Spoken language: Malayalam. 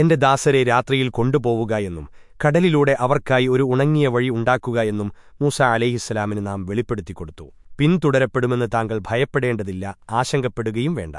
എന്റെ ദാസരെ രാത്രിയിൽ കൊണ്ടുപോവുക എന്നും കടലിലൂടെ അവർക്കായി ഒരു ഉണങ്ങിയ വഴി ഉണ്ടാക്കുക എന്നും മൂസ അലഹിസ്സലാമിന് നാം വെളിപ്പെടുത്തിക്കൊടുത്തു. പിന്തുടരപ്പെടുമെന്ന് താങ്കൾ ഭയപ്പെടേണ്ടതില്ല ആശങ്കപ്പെടുകയും വേണ്ട.